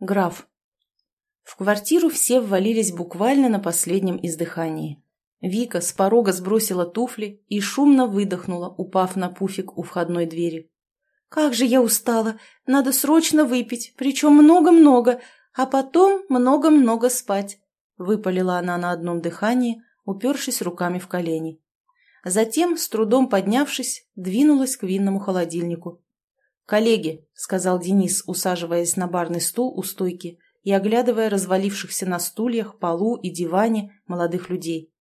Граф. В квартиру все ввалились буквально на последнем издыхании. Вика с порога сбросила туфли и шумно выдохнула, упав на пуфик у входной двери. «Как же я устала! Надо срочно выпить, причем много-много, а потом много-много спать!» Выпалила она на одном дыхании, упершись руками в колени. Затем, с трудом поднявшись, двинулась к винному холодильнику. «Коллеги», — сказал Денис, усаживаясь на барный стул у стойки и оглядывая развалившихся на стульях, полу и диване молодых людей.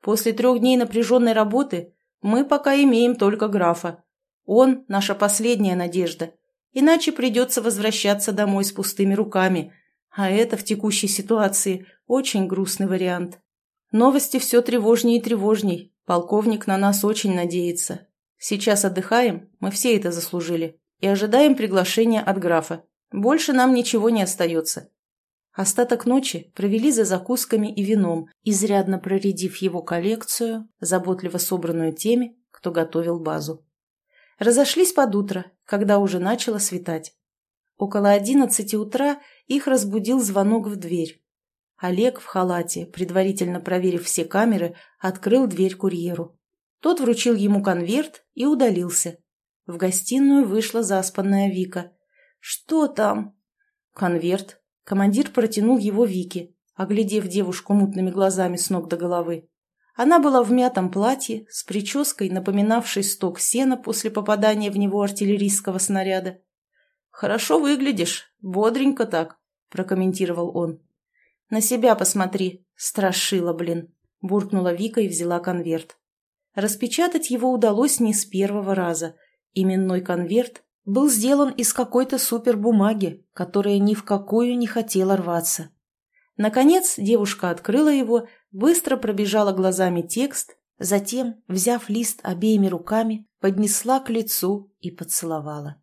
«После трех дней напряженной работы мы пока имеем только графа. Он — наша последняя надежда, иначе придется возвращаться домой с пустыми руками, а это в текущей ситуации очень грустный вариант. Новости все тревожнее и тревожней, полковник на нас очень надеется. Сейчас отдыхаем, мы все это заслужили и ожидаем приглашения от графа. Больше нам ничего не остается. Остаток ночи провели за закусками и вином, изрядно проредив его коллекцию, заботливо собранную теми, кто готовил базу. Разошлись под утро, когда уже начало светать. Около одиннадцати утра их разбудил звонок в дверь. Олег в халате, предварительно проверив все камеры, открыл дверь курьеру. Тот вручил ему конверт и удалился. В гостиную вышла заспанная Вика. «Что там?» «Конверт». Командир протянул его Вике, оглядев девушку мутными глазами с ног до головы. Она была в мятом платье, с прической, напоминавшей сток сена после попадания в него артиллерийского снаряда. «Хорошо выглядишь, бодренько так», — прокомментировал он. «На себя посмотри, страшила, блин», — буркнула Вика и взяла конверт. Распечатать его удалось не с первого раза — Именной конверт был сделан из какой-то супербумаги, которая ни в какую не хотела рваться. Наконец девушка открыла его, быстро пробежала глазами текст, затем, взяв лист обеими руками, поднесла к лицу и поцеловала.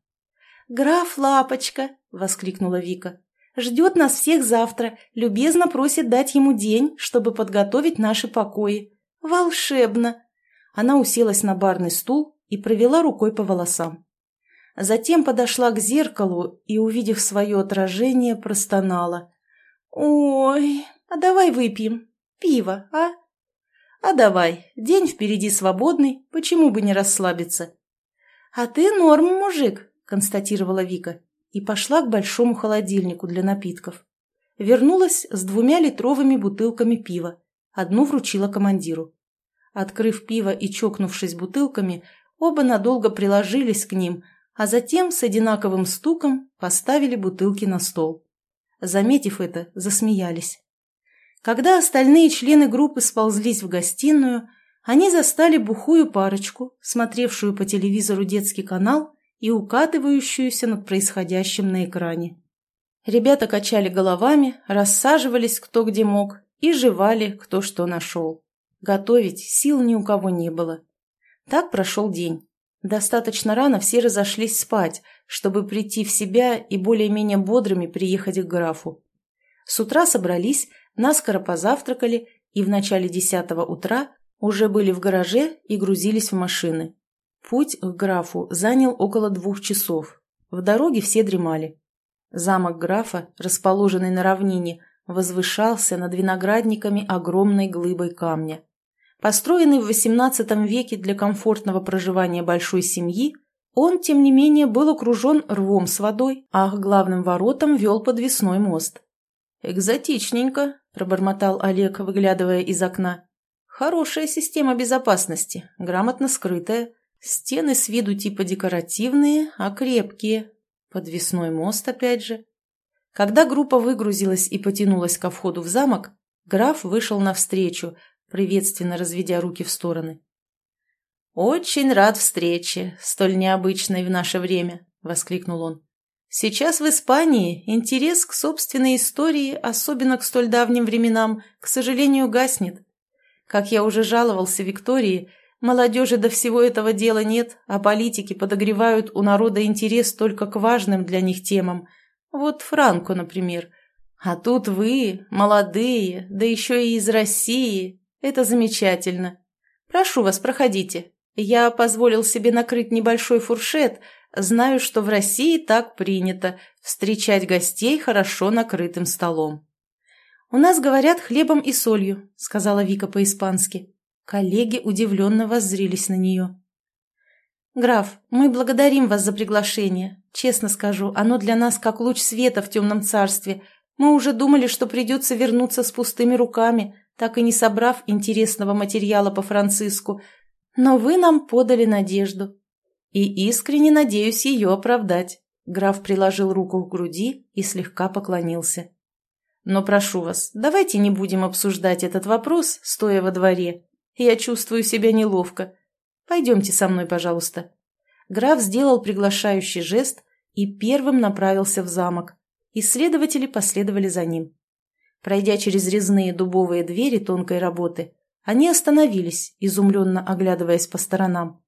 «Граф Лапочка!» — воскликнула Вика. «Ждет нас всех завтра, любезно просит дать ему день, чтобы подготовить наши покои. Волшебно!» Она уселась на барный стул и провела рукой по волосам. Затем подошла к зеркалу и, увидев свое отражение, простонала. «Ой, а давай выпьем. Пиво, а?» «А давай. День впереди свободный, почему бы не расслабиться?» «А ты норм, мужик», — констатировала Вика и пошла к большому холодильнику для напитков. Вернулась с двумя литровыми бутылками пива. Одну вручила командиру. Открыв пиво и чокнувшись бутылками, Оба надолго приложились к ним, а затем с одинаковым стуком поставили бутылки на стол. Заметив это, засмеялись. Когда остальные члены группы сползлись в гостиную, они застали бухую парочку, смотревшую по телевизору детский канал и укатывающуюся над происходящим на экране. Ребята качали головами, рассаживались кто где мог и жевали кто что нашел. Готовить сил ни у кого не было. Так прошел день. Достаточно рано все разошлись спать, чтобы прийти в себя и более-менее бодрыми приехать к графу. С утра собрались, наскоро позавтракали и в начале десятого утра уже были в гараже и грузились в машины. Путь к графу занял около двух часов. В дороге все дремали. Замок графа, расположенный на равнине, возвышался над виноградниками огромной глыбой камня. Построенный в XVIII веке для комфортного проживания большой семьи, он, тем не менее, был окружен рвом с водой, а к главным воротам вел подвесной мост. «Экзотичненько», – пробормотал Олег, выглядывая из окна. «Хорошая система безопасности, грамотно скрытая. Стены с виду типа декоративные, а крепкие. Подвесной мост опять же». Когда группа выгрузилась и потянулась ко входу в замок, граф вышел навстречу, приветственно разведя руки в стороны. «Очень рад встрече, столь необычной в наше время», — воскликнул он. «Сейчас в Испании интерес к собственной истории, особенно к столь давним временам, к сожалению, гаснет. Как я уже жаловался Виктории, молодежи до всего этого дела нет, а политики подогревают у народа интерес только к важным для них темам. Вот Франко, например. А тут вы, молодые, да еще и из России, это замечательно. Прошу вас, проходите. Я позволил себе накрыть небольшой фуршет, Знаю, что в России так принято – встречать гостей хорошо накрытым столом. «У нас говорят хлебом и солью», – сказала Вика по-испански. Коллеги удивленно воззрились на нее. «Граф, мы благодарим вас за приглашение. Честно скажу, оно для нас как луч света в темном царстве. Мы уже думали, что придется вернуться с пустыми руками, так и не собрав интересного материала по Франциску. Но вы нам подали надежду. И искренне надеюсь ее оправдать. Граф приложил руку к груди и слегка поклонился. Но прошу вас, давайте не будем обсуждать этот вопрос, стоя во дворе. Я чувствую себя неловко. Пойдемте со мной, пожалуйста. Граф сделал приглашающий жест и первым направился в замок. Исследователи последовали за ним. Пройдя через резные дубовые двери тонкой работы, они остановились, изумленно оглядываясь по сторонам.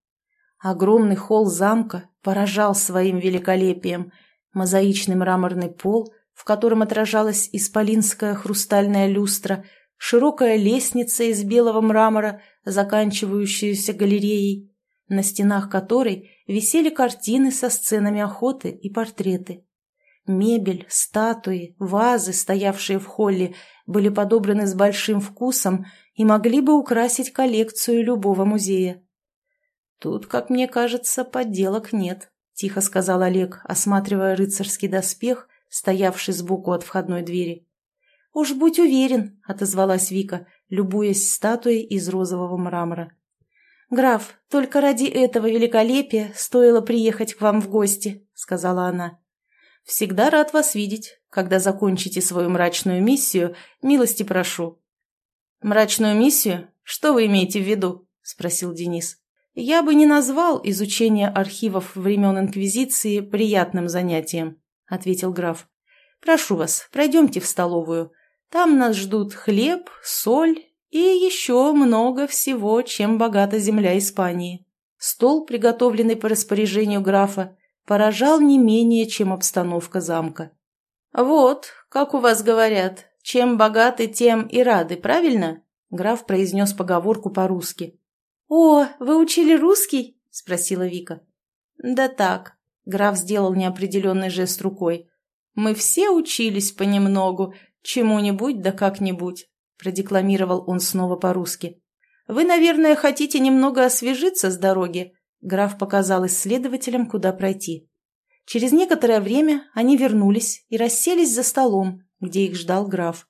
Огромный холл замка поражал своим великолепием. Мозаичный мраморный пол, в котором отражалась исполинская хрустальная люстра, широкая лестница из белого мрамора, заканчивающаяся галереей, на стенах которой висели картины со сценами охоты и портреты. Мебель, статуи, вазы, стоявшие в холле, были подобраны с большим вкусом и могли бы украсить коллекцию любого музея. «Тут, как мне кажется, подделок нет», — тихо сказал Олег, осматривая рыцарский доспех, стоявший сбоку от входной двери. «Уж будь уверен», — отозвалась Вика, любуясь статуей из розового мрамора. «Граф, только ради этого великолепия стоило приехать к вам в гости», — сказала она. «Всегда рад вас видеть. Когда закончите свою мрачную миссию, милости прошу». «Мрачную миссию? Что вы имеете в виду?» — спросил Денис. «Я бы не назвал изучение архивов времен Инквизиции приятным занятием», — ответил граф. «Прошу вас, пройдемте в столовую. Там нас ждут хлеб, соль и еще много всего, чем богата земля Испании. Стол, приготовленный по распоряжению графа, поражал не менее, чем обстановка замка. «Вот, как у вас говорят, чем богаты, тем и рады, правильно?» Граф произнес поговорку по-русски. «О, вы учили русский?» – спросила Вика. «Да так», – граф сделал неопределенный жест рукой. «Мы все учились понемногу, чему-нибудь да как-нибудь», – продекламировал он снова по-русски. «Вы, наверное, хотите немного освежиться с дороги?» Граф показал исследователям, куда пройти. Через некоторое время они вернулись и расселись за столом, где их ждал граф.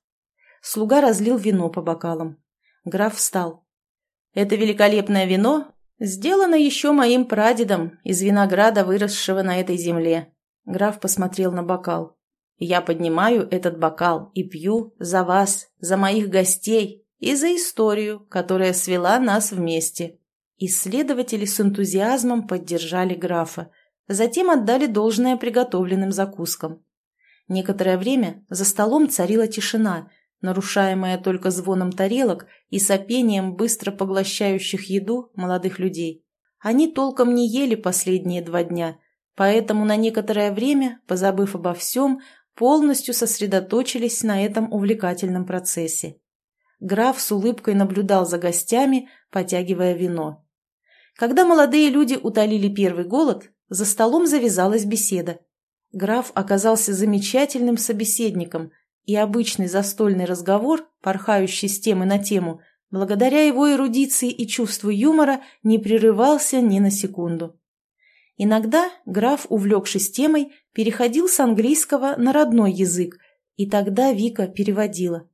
Слуга разлил вино по бокалам. Граф встал. Это великолепное вино сделано еще моим прадедом из винограда, выросшего на этой земле. Граф посмотрел на бокал. Я поднимаю этот бокал и пью за вас, за моих гостей и за историю, которая свела нас вместе. Исследователи с энтузиазмом поддержали графа, затем отдали должное приготовленным закускам. Некоторое время за столом царила тишина, нарушаемая только звоном тарелок и сопением быстро поглощающих еду молодых людей. Они толком не ели последние два дня, поэтому на некоторое время, позабыв обо всем, полностью сосредоточились на этом увлекательном процессе. Граф с улыбкой наблюдал за гостями, потягивая вино. Когда молодые люди утолили первый голод, за столом завязалась беседа. Граф оказался замечательным собеседником, и обычный застольный разговор, порхающий с темы на тему, благодаря его эрудиции и чувству юмора, не прерывался ни на секунду. Иногда граф, увлекшись темой, переходил с английского на родной язык, и тогда Вика переводила.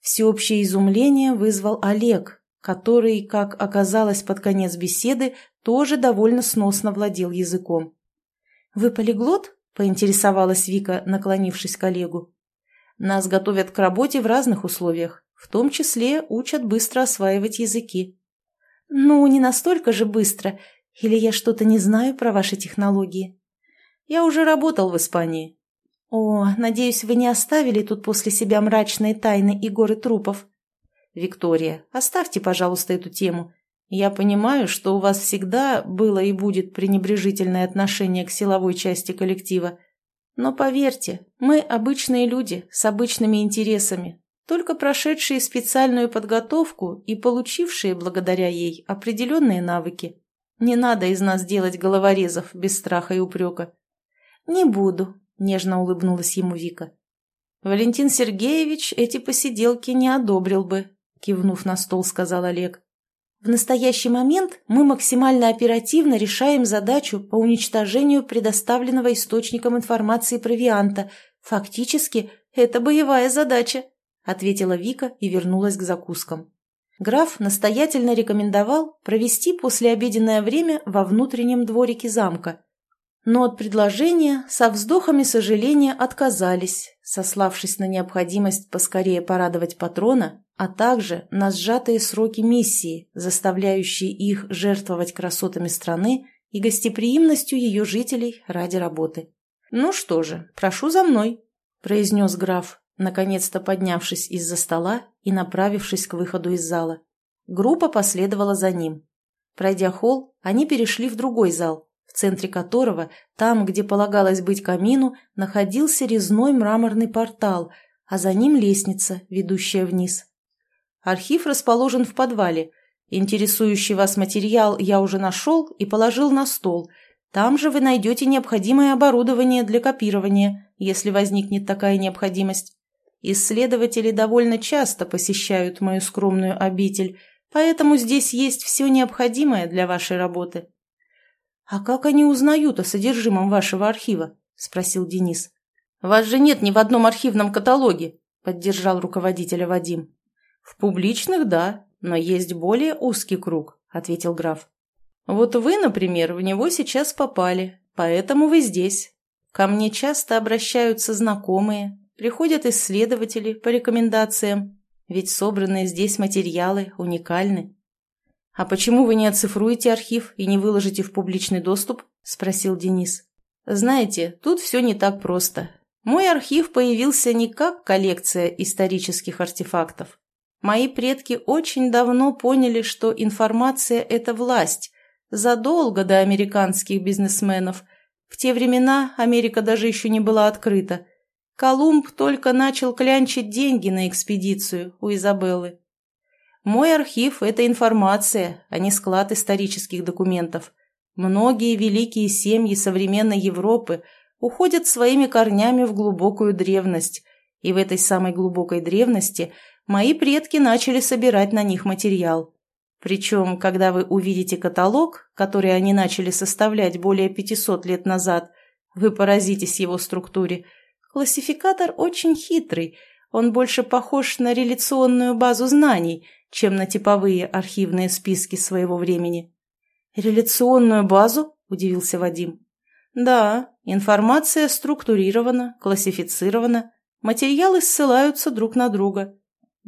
Всеобщее изумление вызвал Олег, который, как оказалось под конец беседы, тоже довольно сносно владел языком. «Вы полиглот?» – поинтересовалась Вика, наклонившись к Олегу. Нас готовят к работе в разных условиях, в том числе учат быстро осваивать языки. Ну, не настолько же быстро. Или я что-то не знаю про ваши технологии? Я уже работал в Испании. О, надеюсь, вы не оставили тут после себя мрачные тайны и горы трупов. Виктория, оставьте, пожалуйста, эту тему. Я понимаю, что у вас всегда было и будет пренебрежительное отношение к силовой части коллектива, но поверьте, мы обычные люди с обычными интересами, только прошедшие специальную подготовку и получившие благодаря ей определенные навыки. Не надо из нас делать головорезов без страха и упрека». «Не буду», — нежно улыбнулась ему Вика. «Валентин Сергеевич эти посиделки не одобрил бы», — кивнув на стол, сказал Олег. «В настоящий момент мы максимально оперативно решаем задачу по уничтожению предоставленного источником информации провианта. Фактически, это боевая задача», — ответила Вика и вернулась к закускам. Граф настоятельно рекомендовал провести послеобеденное время во внутреннем дворике замка, но от предложения со вздохами сожаления отказались, сославшись на необходимость поскорее порадовать патрона, а также на сжатые сроки миссии, заставляющие их жертвовать красотами страны и гостеприимностью ее жителей ради работы. «Ну что же, прошу за мной», – произнес граф, наконец-то поднявшись из-за стола и направившись к выходу из зала. Группа последовала за ним. Пройдя холл, они перешли в другой зал, в центре которого, там, где полагалось быть камину, находился резной мраморный портал, а за ним лестница, ведущая вниз. Архив расположен в подвале. Интересующий вас материал я уже нашел и положил на стол. Там же вы найдете необходимое оборудование для копирования, если возникнет такая необходимость. Исследователи довольно часто посещают мою скромную обитель, поэтому здесь есть все необходимое для вашей работы. «А как они узнают о содержимом вашего архива?» – спросил Денис. «Вас же нет ни в одном архивном каталоге», – поддержал руководителя Вадим. «В публичных – да, но есть более узкий круг», – ответил граф. «Вот вы, например, в него сейчас попали, поэтому вы здесь. Ко мне часто обращаются знакомые, приходят исследователи по рекомендациям, ведь собранные здесь материалы уникальны. «А почему вы не оцифруете архив и не выложите в публичный доступ?» – спросил Денис. «Знаете, тут все не так просто. Мой архив появился не как коллекция исторических артефактов. Мои предки очень давно поняли, что информация – это власть, задолго до американских бизнесменов. В те времена Америка даже еще не была открыта. Колумб только начал клянчить деньги на экспедицию у Изабеллы. Мой архив – это информация, а не склад исторических документов. Многие великие семьи современной Европы уходят своими корнями в глубокую древность, и в этой самой глубокой древности мои предки начали собирать на них материал. Причем, когда вы увидите каталог, который они начали составлять более 500 лет назад, вы поразитесь его структуре. Классификатор очень хитрый, он больше похож на реляционную базу знаний – чем на типовые архивные списки своего времени. «Реляционную базу?» – удивился Вадим. «Да, информация структурирована, классифицирована, материалы ссылаются друг на друга.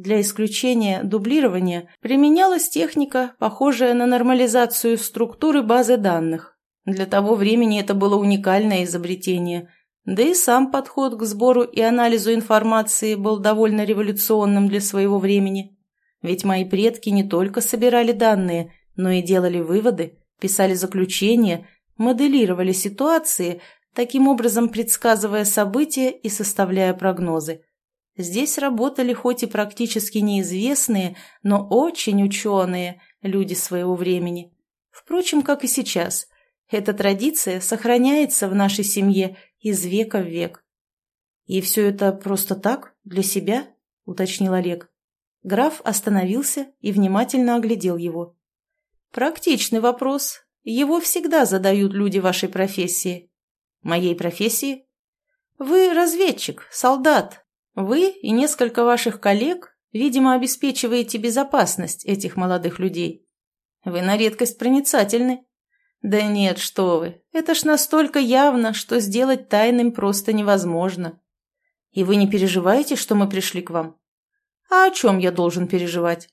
Для исключения дублирования применялась техника, похожая на нормализацию структуры базы данных. Для того времени это было уникальное изобретение, да и сам подход к сбору и анализу информации был довольно революционным для своего времени. Ведь мои предки не только собирали данные, но и делали выводы, писали заключения, моделировали ситуации, таким образом предсказывая события и составляя прогнозы. Здесь работали хоть и практически неизвестные, но очень ученые люди своего времени. Впрочем, как и сейчас. Эта традиция сохраняется в нашей семье из века в век. «И все это просто так, для себя?» – уточнил Олег. Граф остановился и внимательно оглядел его. «Практичный вопрос. Его всегда задают люди вашей профессии». «Моей профессии?» «Вы разведчик, солдат. Вы и несколько ваших коллег, видимо, обеспечиваете безопасность этих молодых людей. Вы на редкость проницательны». «Да нет, что вы, это ж настолько явно, что сделать тайным просто невозможно. И вы не переживаете, что мы пришли к вам?» А о чем я должен переживать?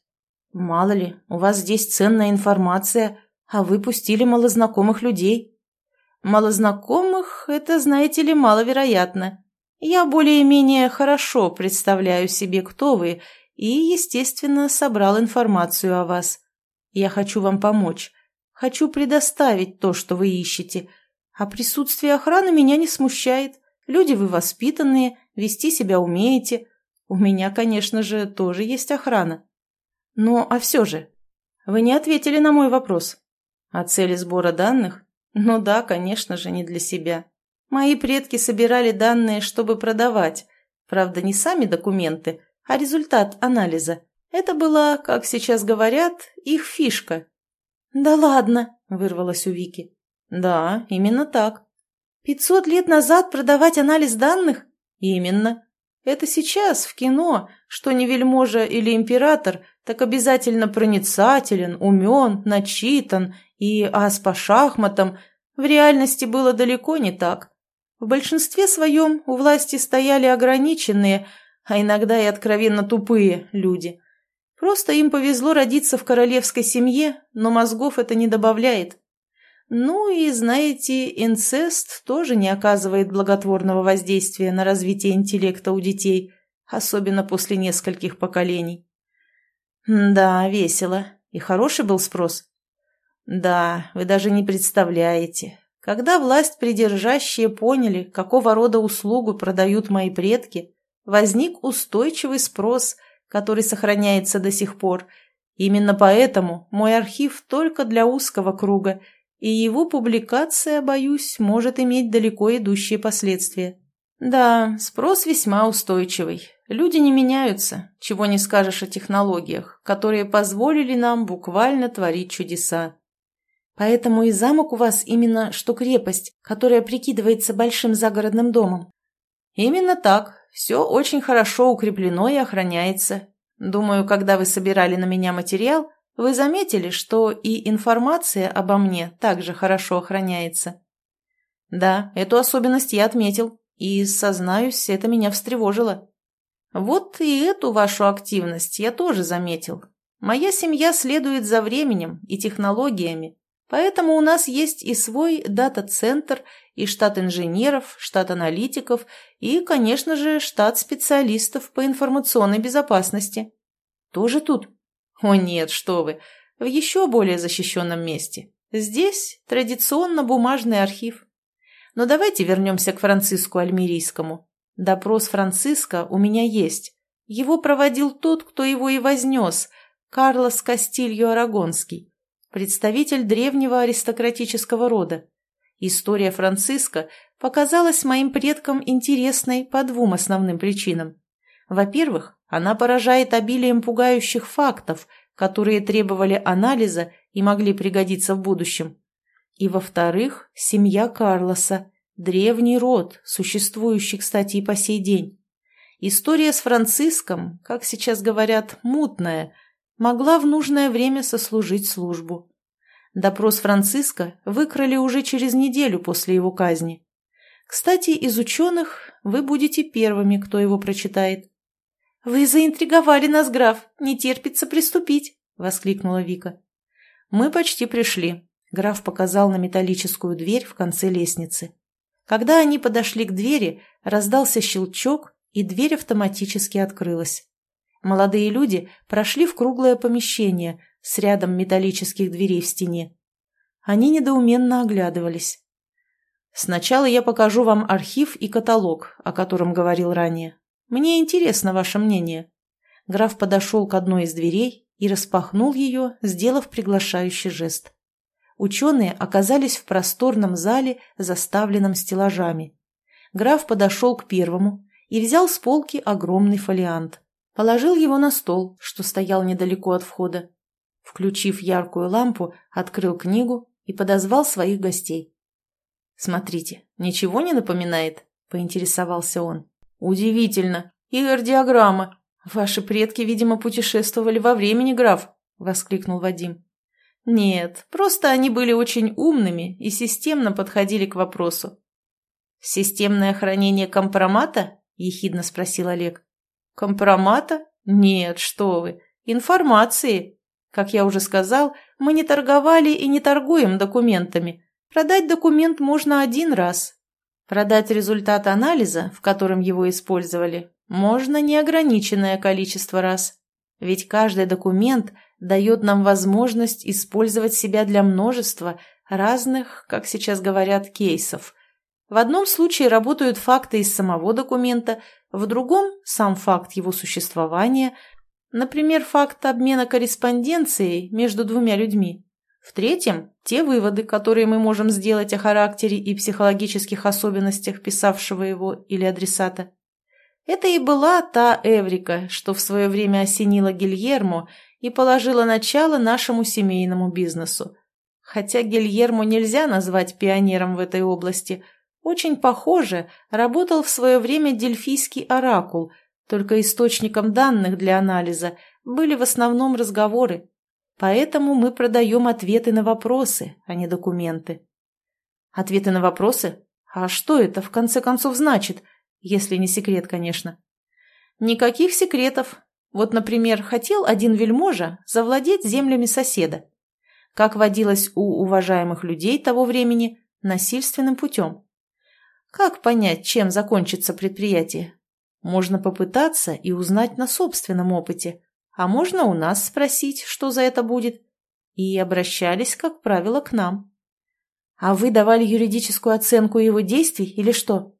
Мало ли, у вас здесь ценная информация, а вы пустили малознакомых людей. Малознакомых – это, знаете ли, маловероятно. Я более-менее хорошо представляю себе, кто вы, и, естественно, собрал информацию о вас. Я хочу вам помочь. Хочу предоставить то, что вы ищете. А присутствие охраны меня не смущает. Люди вы воспитанные, вести себя умеете – у меня, конечно же, тоже есть охрана. Но, а все же, вы не ответили на мой вопрос. А цели сбора данных? Ну да, конечно же, не для себя. Мои предки собирали данные, чтобы продавать. Правда, не сами документы, а результат анализа. Это была, как сейчас говорят, их фишка. «Да ладно!» – вырвалось у Вики. «Да, именно так. Пятьсот лет назад продавать анализ данных? Именно. Это сейчас, в кино, что не вельможа или император, так обязательно проницателен, умен, начитан и ас по шахматам. В реальности было далеко не так. В большинстве своем у власти стояли ограниченные, а иногда и откровенно тупые люди. Просто им повезло родиться в королевской семье, но мозгов это не добавляет. Ну и, знаете, инцест тоже не оказывает благотворного воздействия на развитие интеллекта у детей, особенно после нескольких поколений. Да, весело. И хороший был спрос. Да, вы даже не представляете. Когда власть придержащие поняли, какого рода услугу продают мои предки, возник устойчивый спрос, который сохраняется до сих пор. Именно поэтому мой архив только для узкого круга – и его публикация, боюсь, может иметь далеко идущие последствия. Да, спрос весьма устойчивый. Люди не меняются, чего не скажешь о технологиях, которые позволили нам буквально творить чудеса. Поэтому и замок у вас именно что крепость, которая прикидывается большим загородным домом. Именно так. Все очень хорошо укреплено и охраняется. Думаю, когда вы собирали на меня материал, вы заметили, что и информация обо мне также хорошо охраняется? Да, эту особенность я отметил, и, сознаюсь, это меня встревожило. Вот и эту вашу активность я тоже заметил. Моя семья следует за временем и технологиями, поэтому у нас есть и свой дата-центр, и штат инженеров, штат аналитиков, и, конечно же, штат специалистов по информационной безопасности. Тоже тут? О нет, что вы, в еще более защищенном месте. Здесь традиционно бумажный архив. Но давайте вернемся к Франциску Альмирийскому. Допрос Франциска у меня есть. Его проводил тот, кто его и вознес, Карлос Кастильо Арагонский, представитель древнего аристократического рода. История Франциска показалась моим предкам интересной по двум основным причинам. Во-первых, она поражает обилием пугающих фактов, которые требовали анализа и могли пригодиться в будущем. И, во-вторых, семья Карлоса, древний род, существующий, кстати, и по сей день. История с Франциском, как сейчас говорят, мутная, могла в нужное время сослужить службу. Допрос Франциска выкрали уже через неделю после его казни. Кстати, из ученых вы будете первыми, кто его прочитает. «Вы заинтриговали нас, граф! Не терпится приступить!» — воскликнула Вика. «Мы почти пришли», — граф показал на металлическую дверь в конце лестницы. Когда они подошли к двери, раздался щелчок, и дверь автоматически открылась. Молодые люди прошли в круглое помещение с рядом металлических дверей в стене. Они недоуменно оглядывались. «Сначала я покажу вам архив и каталог, о котором говорил ранее. Мне интересно ваше мнение». Граф подошел к одной из дверей и распахнул ее, сделав приглашающий жест. Ученые оказались в просторном зале, заставленном стеллажами. Граф подошел к первому и взял с полки огромный фолиант. Положил его на стол, что стоял недалеко от входа. Включив яркую лампу, открыл книгу и подозвал своих гостей. «Смотрите, ничего не напоминает?» – поинтересовался он. «Удивительно! Игорь-диаграмма! Ваши предки, видимо, путешествовали во времени, граф!» — воскликнул Вадим. «Нет, просто они были очень умными и системно подходили к вопросу». «Системное хранение компромата?» — ехидно спросил Олег. «Компромата? Нет, что вы! Информации! Как я уже сказал, мы не торговали и не торгуем документами. Продать документ можно один раз, Продать результат анализа, в котором его использовали, можно неограниченное количество раз. Ведь каждый документ дает нам возможность использовать себя для множества разных, как сейчас говорят, кейсов. В одном случае работают факты из самого документа, в другом – сам факт его существования, например, факт обмена корреспонденцией между двумя людьми. В-третьем, те выводы, которые мы можем сделать о характере и психологических особенностях писавшего его или адресата. Это и была та Эврика, что в свое время осенила Гильермо и положила начало нашему семейному бизнесу. Хотя Гильермо нельзя назвать пионером в этой области, очень похоже, работал в свое время дельфийский оракул, только источником данных для анализа были в основном разговоры. Поэтому мы продаем ответы на вопросы, а не документы. Ответы на вопросы? А что это, в конце концов, значит? Если не секрет, конечно. Никаких секретов. Вот, например, хотел один вельможа завладеть землями соседа. Как водилось у уважаемых людей того времени, насильственным путем. Как понять, чем закончится предприятие? Можно попытаться и узнать на собственном опыте, а можно у нас спросить, что за это будет. И обращались, как правило, к нам. А вы давали юридическую оценку его действий или что?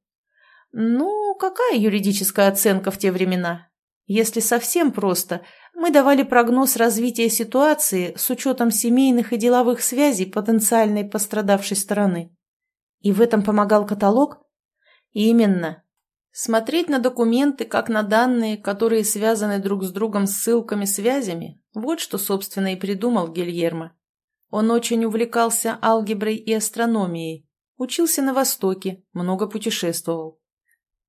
Ну, какая юридическая оценка в те времена? Если совсем просто, мы давали прогноз развития ситуации с учетом семейных и деловых связей потенциальной пострадавшей стороны. И в этом помогал каталог? Именно. Смотреть на документы, как на данные, которые связаны друг с другом ссылками-связями, вот что, собственно, и придумал Гильермо. Он очень увлекался алгеброй и астрономией, учился на Востоке, много путешествовал.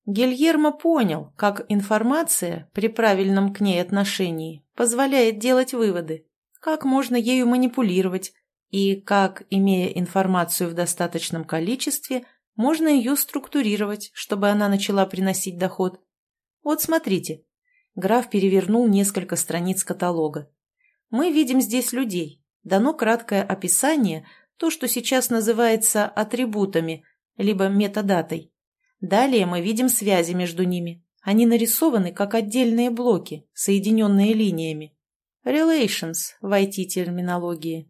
Гильермо понял, как информация при правильном к ней отношении позволяет делать выводы, как можно ею манипулировать и как, имея информацию в достаточном количестве, можно ее структурировать, чтобы она начала приносить доход. Вот смотрите. Граф перевернул несколько страниц каталога. Мы видим здесь людей. Дано краткое описание, то, что сейчас называется атрибутами, либо метадатой. Далее мы видим связи между ними. Они нарисованы как отдельные блоки, соединенные линиями. Relations в IT-терминологии.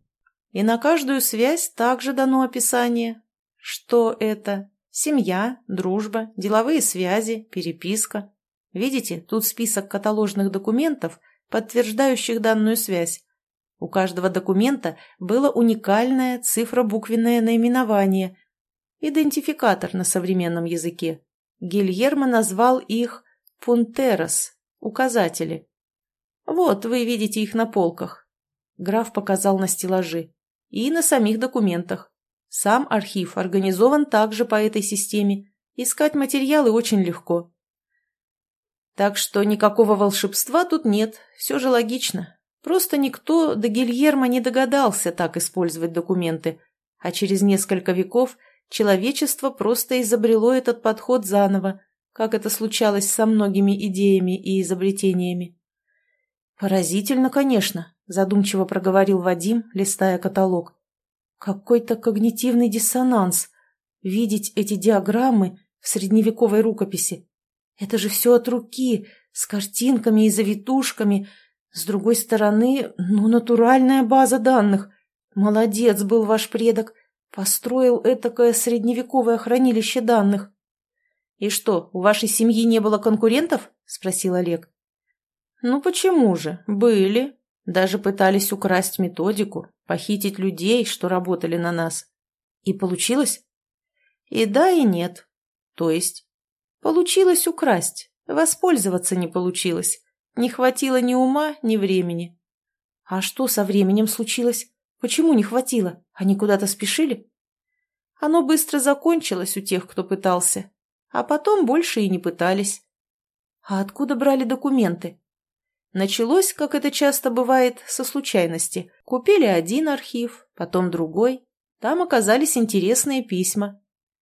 И на каждую связь также дано описание, что это? Семья, дружба, деловые связи, переписка. Видите, тут список каталожных документов, подтверждающих данную связь. У каждого документа было уникальное цифробуквенное наименование, идентификатор на современном языке. Гильермо назвал их «пунтерос» — указатели. Вот, вы видите их на полках. Граф показал на стеллажи. И на самих документах. Сам архив организован также по этой системе. Искать материалы очень легко. Так что никакого волшебства тут нет, все же логично. Просто никто до Гильермо не догадался так использовать документы, а через несколько веков человечество просто изобрело этот подход заново, как это случалось со многими идеями и изобретениями. «Поразительно, конечно», – задумчиво проговорил Вадим, листая каталог. Какой-то когнитивный диссонанс. Видеть эти диаграммы в средневековой рукописи. Это же все от руки, с картинками и завитушками. С другой стороны, ну, натуральная база данных. Молодец был ваш предок. Построил этакое средневековое хранилище данных. «И что, у вашей семьи не было конкурентов?» – спросил Олег. «Ну почему же? Были. Даже пытались украсть методику, похитить людей, что работали на нас. И получилось? И да, и нет. То есть? Получилось украсть, воспользоваться не получилось. Не хватило ни ума, ни времени. А что со временем случилось? Почему не хватило? Они куда-то спешили? Оно быстро закончилось у тех, кто пытался. А потом больше и не пытались. А откуда брали документы? Началось, как это часто бывает, со случайности. Купили один архив, потом другой. Там оказались интересные письма.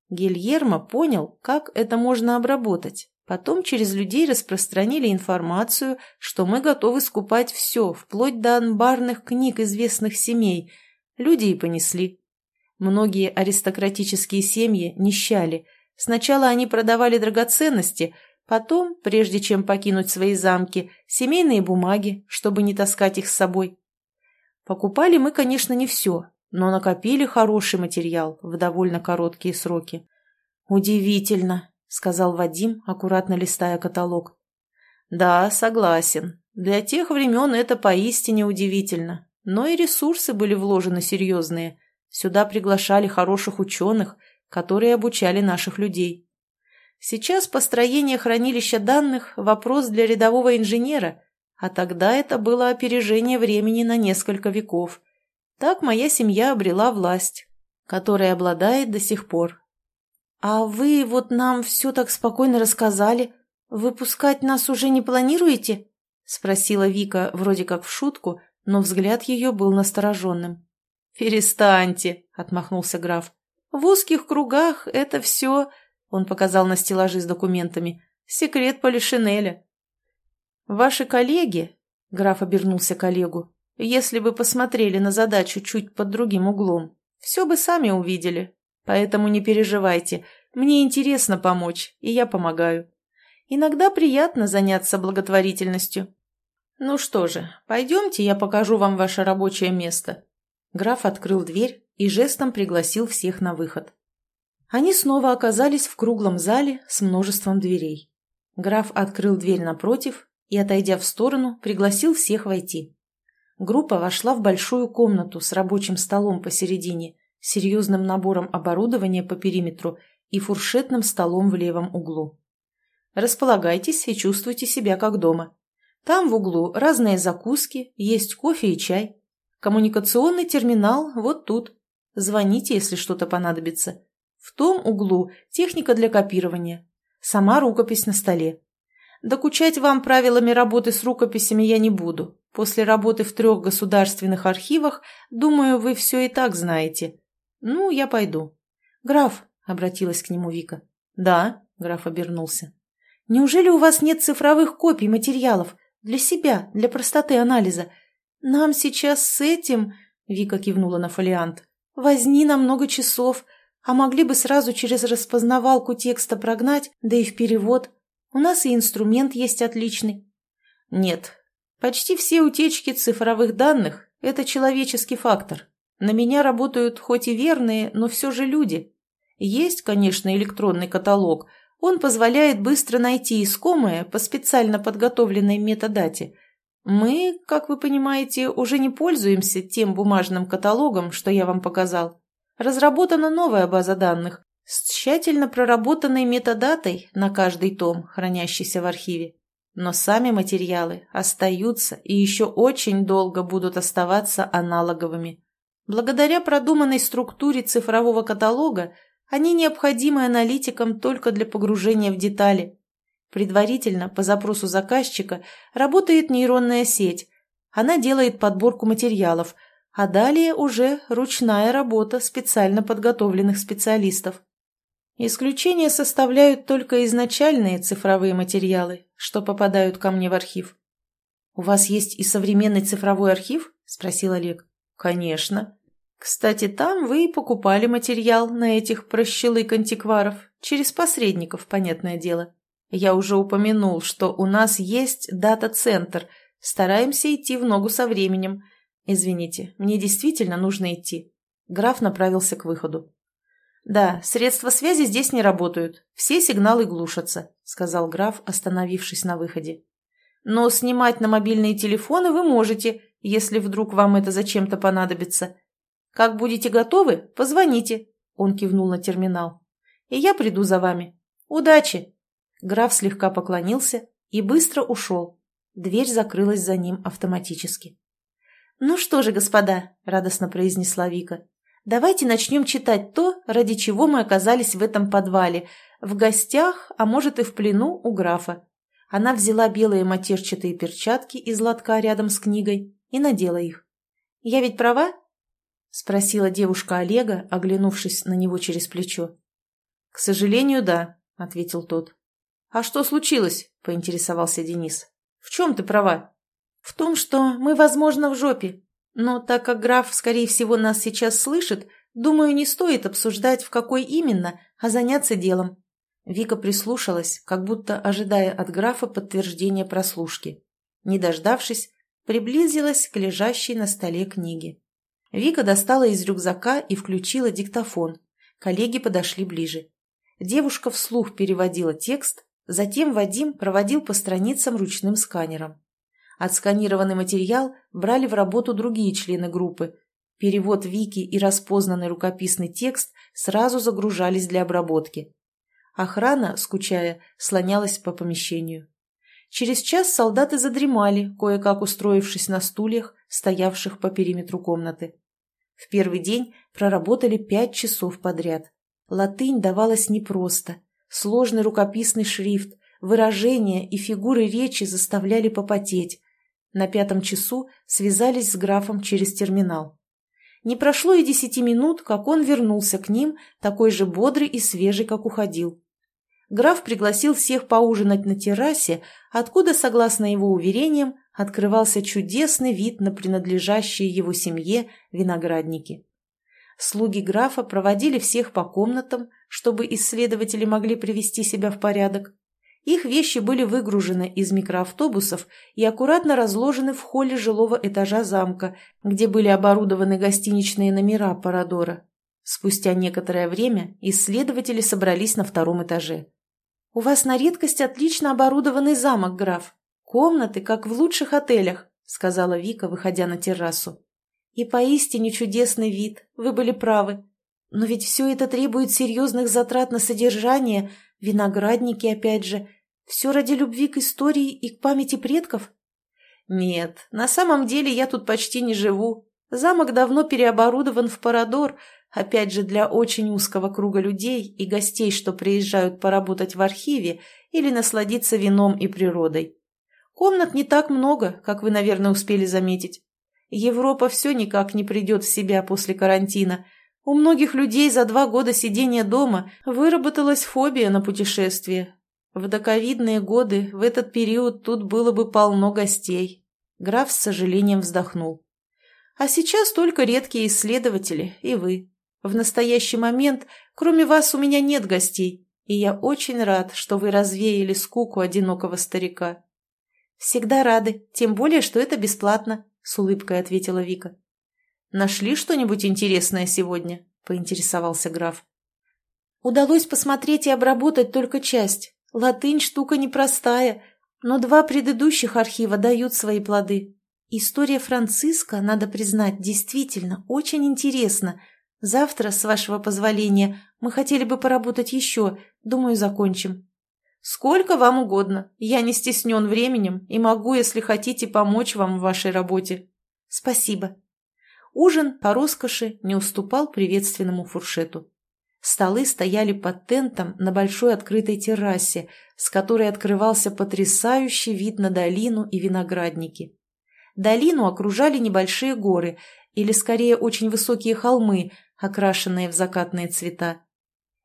Гильермо понял, как это можно обработать. Потом через людей распространили информацию, что мы готовы скупать все, вплоть до анбарных книг известных семей. Люди и понесли. Многие аристократические семьи нищали. Сначала они продавали драгоценности – Потом, прежде чем покинуть свои замки, семейные бумаги, чтобы не таскать их с собой. Покупали мы, конечно, не все, но накопили хороший материал в довольно короткие сроки. «Удивительно», — сказал Вадим, аккуратно листая каталог. «Да, согласен. Для тех времен это поистине удивительно. но и ресурсы были вложены серьезные. Сюда приглашали хороших ученых, которые обучали наших людей. Сейчас построение хранилища данных – вопрос для рядового инженера, а тогда это было опережение времени на несколько веков. Так моя семья обрела власть, которой обладает до сих пор. «А вы вот нам все так спокойно рассказали. Выпускать нас уже не планируете?» – спросила Вика вроде как в шутку, но взгляд ее был настороженным. «Перестаньте!» – отмахнулся граф. «В узких кругах это все...» – он показал на стеллажи с документами. «Секрет Полишинеля». «Ваши коллеги...» – граф обернулся к коллегу. «Если бы посмотрели на задачу чуть под другим углом, все бы сами увидели. Поэтому не переживайте, мне интересно помочь, и я помогаю. Иногда приятно заняться благотворительностью. «Ну что же, пойдемте, я покажу вам ваше рабочее место». Граф открыл дверь и жестом пригласил всех на выход. Они снова оказались в круглом зале с множеством дверей. Граф открыл дверь напротив и, отойдя в сторону, пригласил всех войти. Группа вошла в большую комнату с рабочим столом посередине, серьезным набором оборудования по периметру и фуршетным столом в левом углу. Располагайтесь и чувствуйте себя как дома. Там в углу разные закуски, есть кофе и чай. Коммуникационный терминал вот тут. Звоните, если что-то понадобится. В том углу техника для копирования. Сама рукопись на столе. Докучать вам правилами работы с рукописями я не буду. После работы в трех государственных архивах, думаю, вы все и так знаете. Ну, я пойду. Граф, — обратилась к нему Вика. Да, — граф обернулся. Неужели у вас нет цифровых копий материалов? Для себя, для простоты анализа. Нам сейчас с этим, Вика кивнула на фолиант, возни на много часов, а могли бы сразу через распознавалку текста прогнать, да и в перевод. У нас и инструмент есть отличный. Нет, почти все утечки цифровых данных – это человеческий фактор. На меня работают хоть и верные, но все же люди. Есть, конечно, электронный каталог – он позволяет быстро найти искомое по специально подготовленной метадате. Мы, как вы понимаете, уже не пользуемся тем бумажным каталогом, что я вам показал. Разработана новая база данных с тщательно проработанной метадатой на каждый том, хранящийся в архиве. Но сами материалы остаются и еще очень долго будут оставаться аналоговыми. Благодаря продуманной структуре цифрового каталога они необходимы аналитикам только для погружения в детали. Предварительно, по запросу заказчика, работает нейронная сеть. Она делает подборку материалов, а далее уже ручная работа специально подготовленных специалистов. Исключение составляют только изначальные цифровые материалы, что попадают ко мне в архив. «У вас есть и современный цифровой архив?» – спросил Олег. «Конечно. Кстати, там вы и покупали материал на этих прощелык-антикваров, через посредников, понятное дело. Я уже упомянул, что у нас есть дата-центр, стараемся идти в ногу со временем. Извините, мне действительно нужно идти. Граф направился к выходу. «Да, средства связи здесь не работают, все сигналы глушатся», — сказал граф, остановившись на выходе. «Но снимать на мобильные телефоны вы можете, если вдруг вам это зачем-то понадобится. Как будете готовы, позвоните. Он кивнул на терминал. И я приду за вами. Удачи. Граф слегка поклонился и быстро ушел. Дверь закрылась за ним автоматически. «Ну что же, господа», — радостно произнесла Вика, — «давайте начнем читать то, ради чего мы оказались в этом подвале, в гостях, а может и в плену у графа». Она взяла белые матерчатые перчатки из лотка рядом с книгой и надела их. «Я ведь права?» — спросила девушка Олега, оглянувшись на него через плечо. «К сожалению, да», — ответил тот. «А что случилось?» — поинтересовался Денис. «В чем ты права?» «В том, что мы, возможно, в жопе. Но так как граф, скорее всего, нас сейчас слышит, думаю, не стоит обсуждать, в какой именно, а заняться делом». Вика прислушалась, как будто ожидая от графа подтверждения прослушки. Не дождавшись, приблизилась к лежащей на столе книге. Вика достала из рюкзака и включила диктофон. Коллеги подошли ближе. Девушка вслух переводила текст, затем Вадим проводил по страницам ручным сканером. Отсканированный материал брали в работу другие члены группы. Перевод Вики и распознанный рукописный текст сразу загружались для обработки. Охрана, скучая, слонялась по помещению. Через час солдаты задремали, кое-как устроившись на стульях, стоявших по периметру комнаты. В первый день проработали пять часов подряд. Латынь давалась непросто. Сложный рукописный шрифт, выражения и фигуры речи заставляли попотеть. На пятом часу связались с графом через терминал. Не прошло и десяти минут, как он вернулся к ним, такой же бодрый и свежий, как уходил. Граф пригласил всех поужинать на террасе, откуда, согласно его уверениям, открывался чудесный вид на принадлежащие его семье виноградники. Слуги графа проводили всех по комнатам, чтобы исследователи могли привести себя в порядок. Их вещи были выгружены из микроавтобусов и аккуратно разложены в холле жилого этажа замка, где были оборудованы гостиничные номера Парадора. Спустя некоторое время исследователи собрались на втором этаже. «У вас на редкость отлично оборудованный замок, граф. Комнаты, как в лучших отелях», — сказала Вика, выходя на террасу. «И поистине чудесный вид, вы были правы. Но ведь все это требует серьезных затрат на содержание, виноградники опять же. Все ради любви к истории и к памяти предков?» «Нет, на самом деле я тут почти не живу. Замок давно переоборудован в Парадор, опять же для очень узкого круга людей и гостей, что приезжают поработать в архиве или насладиться вином и природой. Комнат не так много, как вы, наверное, успели заметить. Европа все никак не придет в себя после карантина. У многих людей за два года сидения дома выработалась фобия на путешествие. В доковидные годы в этот период тут было бы полно гостей. Граф с сожалением вздохнул. А сейчас только редкие исследователи и вы. В настоящий момент, кроме вас, у меня нет гостей, и я очень рад, что вы развеяли скуку одинокого старика». «Всегда рады, тем более, что это бесплатно», — с улыбкой ответила Вика. «Нашли что-нибудь интересное сегодня?» — поинтересовался граф. «Удалось посмотреть и обработать только часть. Латынь штука непростая, но два предыдущих архива дают свои плоды. История Франциска, надо признать, действительно очень интересна, Завтра, с вашего позволения, мы хотели бы поработать еще. Думаю, закончим». «Сколько вам угодно. Я не стеснен временем и могу, если хотите, помочь вам в вашей работе». «Спасибо». Ужин по роскоши не уступал приветственному фуршету. Столы стояли под тентом на большой открытой террасе, с которой открывался потрясающий вид на долину и виноградники. Долину окружали небольшие горы, или скорее очень высокие холмы, окрашенные в закатные цвета.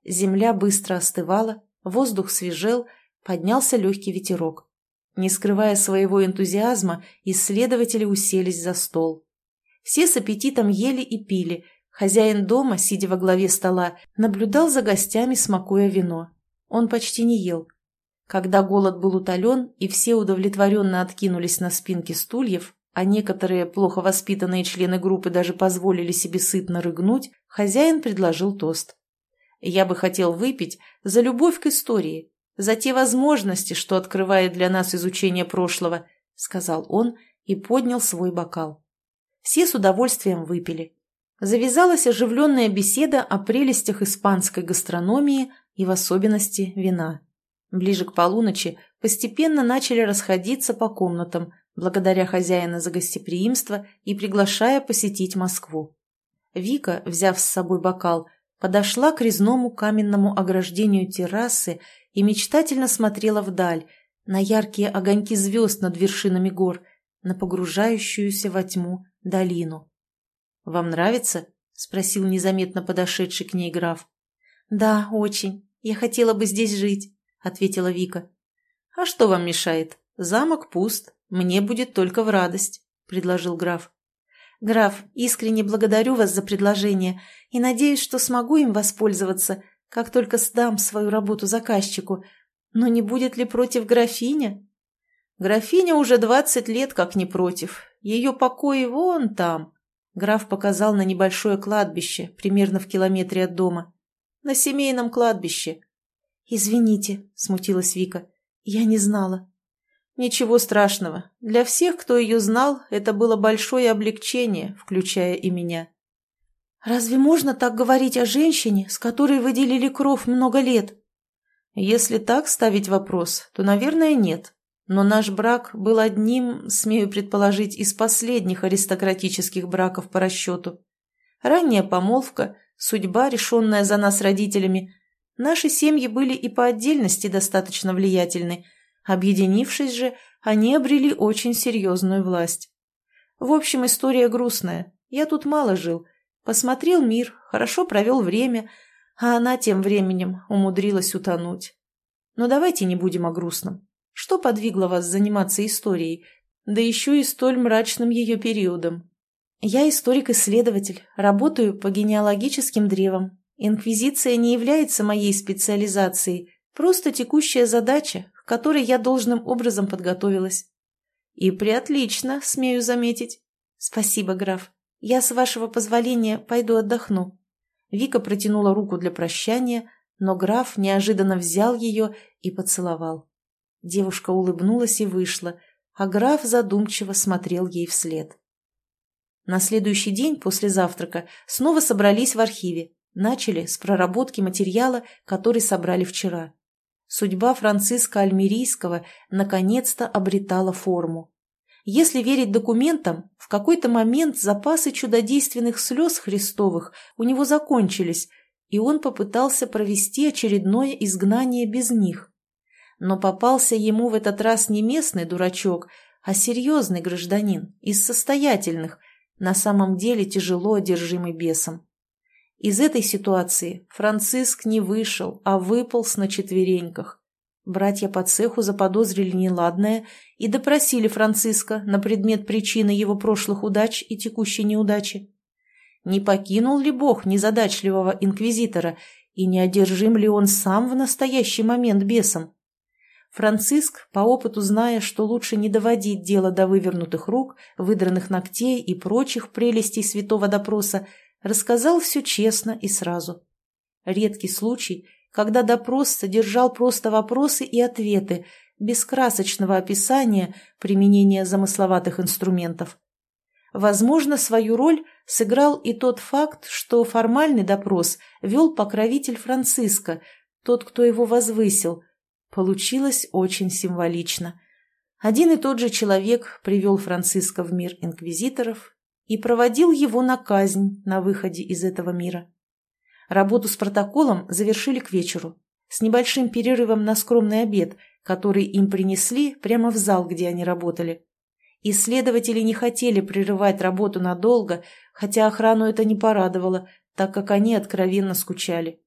Земля быстро остывала, воздух свежел, поднялся легкий ветерок. Не скрывая своего энтузиазма, исследователи уселись за стол. Все с аппетитом ели и пили. Хозяин дома, сидя во главе стола, наблюдал за гостями, смакуя вино. Он почти не ел. Когда голод был утолен и все удовлетворенно откинулись на спинки стульев, а некоторые плохо воспитанные члены группы даже позволили себе сытно рыгнуть, хозяин предложил тост. «Я бы хотел выпить за любовь к истории, за те возможности, что открывает для нас изучение прошлого», — сказал он и поднял свой бокал. Все с удовольствием выпили. Завязалась оживленная беседа о прелестях испанской гастрономии и в особенности вина. Ближе к полуночи постепенно начали расходиться по комнатам, благодаря хозяину за гостеприимство и приглашая посетить Москву. Вика, взяв с собой бокал, подошла к резному каменному ограждению террасы и мечтательно смотрела вдаль, на яркие огоньки звезд над вершинами гор, на погружающуюся во тьму долину. «Вам нравится?» — спросил незаметно подошедший к ней граф. «Да, очень. Я хотела бы здесь жить», — ответила Вика. «А что вам мешает? Замок пуст, «Мне будет только в радость», — предложил граф. «Граф, искренне благодарю вас за предложение и надеюсь, что смогу им воспользоваться, как только сдам свою работу заказчику. Но не будет ли против графиня?» «Графиня уже двадцать лет как не против. Ее покои вон там». Граф показал на небольшое кладбище, примерно в километре от дома. «На семейном кладбище». «Извините», — смутилась Вика. «Я не знала». Ничего страшного. Для всех, кто ее знал, это было большое облегчение, включая и меня. «Разве можно так говорить о женщине, с которой вы делили кровь много лет?» «Если так ставить вопрос, то, наверное, нет. Но наш брак был одним, смею предположить, из последних аристократических браков по расчету. Ранняя помолвка, судьба, решенная за нас родителями. Наши семьи были и по отдельности достаточно влиятельны. Объединившись же, они обрели очень серьезную власть. В общем, история грустная. Я тут мало жил, Посмотрел мир, хорошо провел время, а она тем временем умудрилась утонуть. Но давайте не будем о грустном. Что подвигло вас заниматься историей, да еще и столь мрачным ее периодом? Я историк-исследователь, работаю по генеалогическим древам. Инквизиция не является моей специализацией, просто текущая задача, к которой я должным образом подготовилась. И приотлично, смею заметить. Спасибо, граф. «Я, с вашего позволения, пойду отдохну». Вика протянула руку для прощания, но граф неожиданно взял ее и поцеловал. Девушка улыбнулась и вышла, а граф задумчиво смотрел ей вслед. На следующий день после завтрака снова собрались в архиве, начали с проработки материала, который собрали вчера. Судьба Франциска Альмерийского наконец-то обретала форму. Если верить документам, в какой-то момент запасы чудодейственных слез Христовых у него закончились, и он попытался провести очередное изгнание без них. Но попался ему в этот раз не местный дурачок, а серьезный гражданин, из состоятельных, на самом деле тяжело одержимый бесом. Из этой ситуации Франциск не вышел, а выполз на четвереньках. Братья по цеху заподозрили неладное и допросили Франциска на предмет причины его прошлых удач и текущей неудачи. Не покинул ли Бог незадачливого инквизитора, и не одержим ли он сам в настоящий момент бесом? Франциск, по опыту зная, что лучше не доводить дело до вывернутых рук, выдранных ногтей и прочих прелестей святого допроса, рассказал все честно и сразу. Редкий случай – когда допрос содержал просто вопросы и ответы, без красочного описания применения замысловатых инструментов. Возможно, свою роль сыграл и тот факт, что формальный допрос вел покровитель Франциска, тот, кто его возвысил. Получилось очень символично. Один и тот же человек привел Франциска в мир инквизиторов и проводил его на казнь на выходе из этого мира. Работу с протоколом завершили к вечеру, с небольшим перерывом на скромный обед, который им принесли прямо в зал, где они работали. Исследователи не хотели прерывать работу надолго, хотя охрану это не порадовало, так как они откровенно скучали.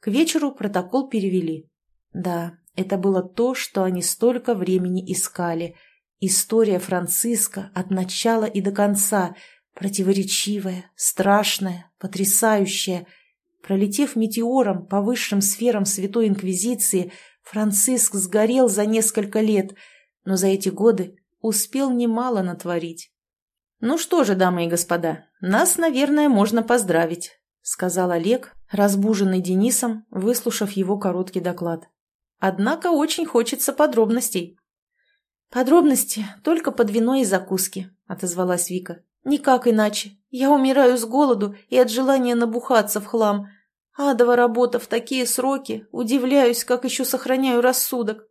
К вечеру протокол перевели. Да, это было то, что они столько времени искали. История Франциска от начала и до конца, противоречивая, страшная, потрясающая – Пролетев метеором по высшим сферам Святой Инквизиции, Франциск сгорел за несколько лет, но за эти годы успел немало натворить. «Ну что же, дамы и господа, нас, наверное, можно поздравить», сказал Олег, разбуженный Денисом, выслушав его короткий доклад. «Однако очень хочется подробностей». «Подробности только под вино и закуски», — отозвалась Вика. Никак иначе. Я умираю с голоду и от желания набухаться в хлам. Адова работа в такие сроки. Удивляюсь, как еще сохраняю рассудок.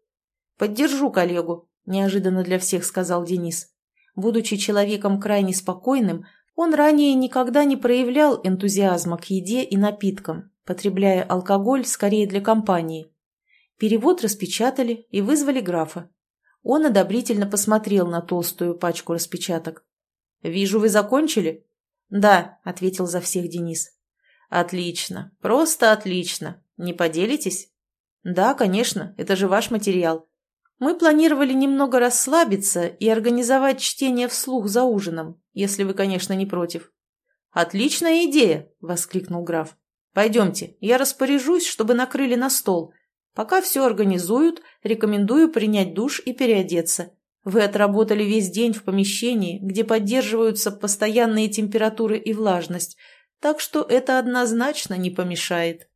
Поддержу коллегу, неожиданно для всех сказал Денис. Будучи человеком крайне спокойным, он ранее никогда не проявлял энтузиазма к еде и напиткам, потребляя алкоголь скорее для компании. Перевод распечатали и вызвали графа. Он одобрительно посмотрел на толстую пачку распечаток. «Вижу, вы закончили?» «Да», — ответил за всех Денис. «Отлично, просто отлично. Не поделитесь?» «Да, конечно, это же ваш материал. Мы планировали немного расслабиться и организовать чтение вслух за ужином, если вы, конечно, не против». «Отличная идея!» — воскликнул граф. «Пойдемте, я распоряжусь, чтобы накрыли на стол. Пока все организуют, рекомендую принять душ и переодеться. Вы отработали весь день в помещении, где поддерживаются постоянные температуры и влажность, так что это однозначно не помешает.